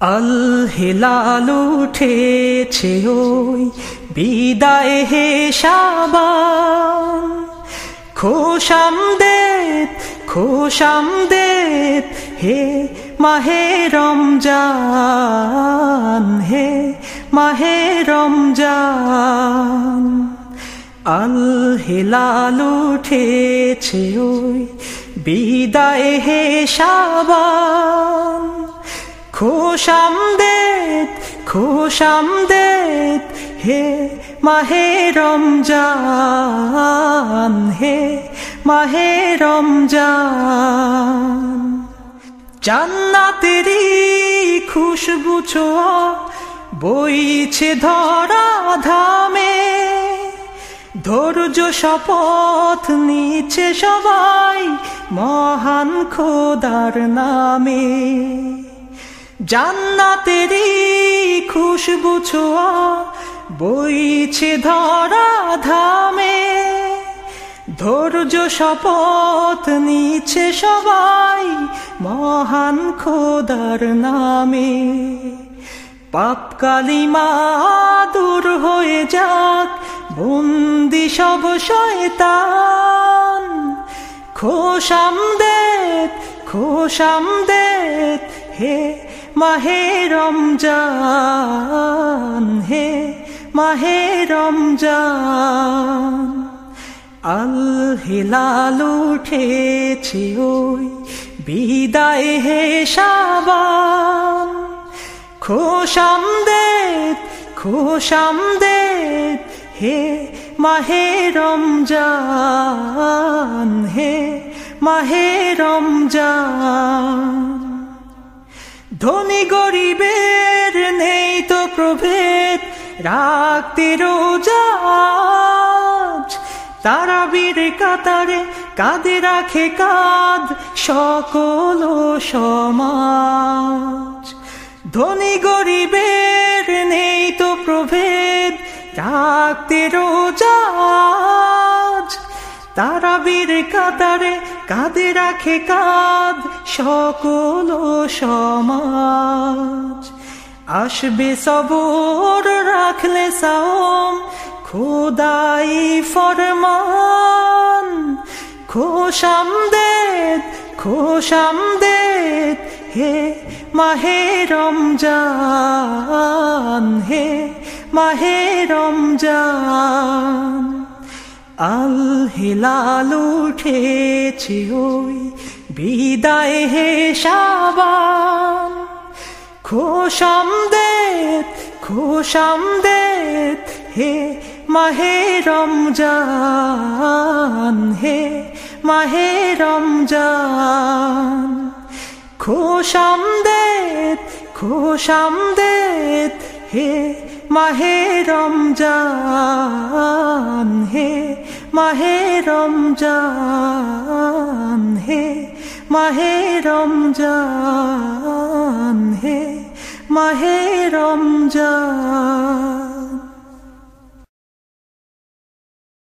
আল হেলাল উঠেছে ওই বিদায় হে সাবান খোশাম দেত খোশাম দেত হে মাহে রমজান, হে মাহে রমজান। আল হেলাল উঠেছে ওই বিদায় হে সাবান খোশাম দেত খোশাম দেত হে মাহে রমজান, হে মাহে রমজান। জান্নাতেরি খুশবু ছোয়া বইছে ধরা ধামে, ধৈর্য শপথ নিচ্ছে সবাই মহান খোদার নামে। জান্নাতেরি খুশবু ছোয়া বইছে ধরা ধামে। ধৈর্য, শপথ নিচ্ছে সবাই মহান খোদার নামে। পাপ কালিমা দূর হয়ে যাক, বন্দি সব শয়তান। খোশাম দেত খোশাম দেত হে মাহে রমজান হে, মাহে রমজান। আল হেলাল উঠেছে ওই বিদায় হে সাবান খোশাম দেত খোশাম দেত হে, মাহে রমজান হে, মাহে রমজান। ধনী গরিবের নেই তো প্রভেদ। রাখতে রোজাজ তারা বীর কাতারে কাঁদে রাখে কাঁদ সকল সমাজ। ধনী গরিবের নেই তো প্রভেদ। রাখতে রোজাজ তারা বীর কাতারে কাঁদে রাখে কাঁধ সকল সমাজ। আসবে সবর, রাখলে সাম খোদাই ফরমান। খোশাম দেত খোশাম দেত হে মাহে রমজান, হে মাহে রমজান। আল হেলাল উঠেছে ওই বিদায় হে সাবান খোশাম দেত খোশাম দেত হে মাহে রমজান, হে মাহে রমজান। খোশাম দেত হে মাহে রমজান, হে মাহে রমজান হে মাহে রমজান হে মাহে রমজান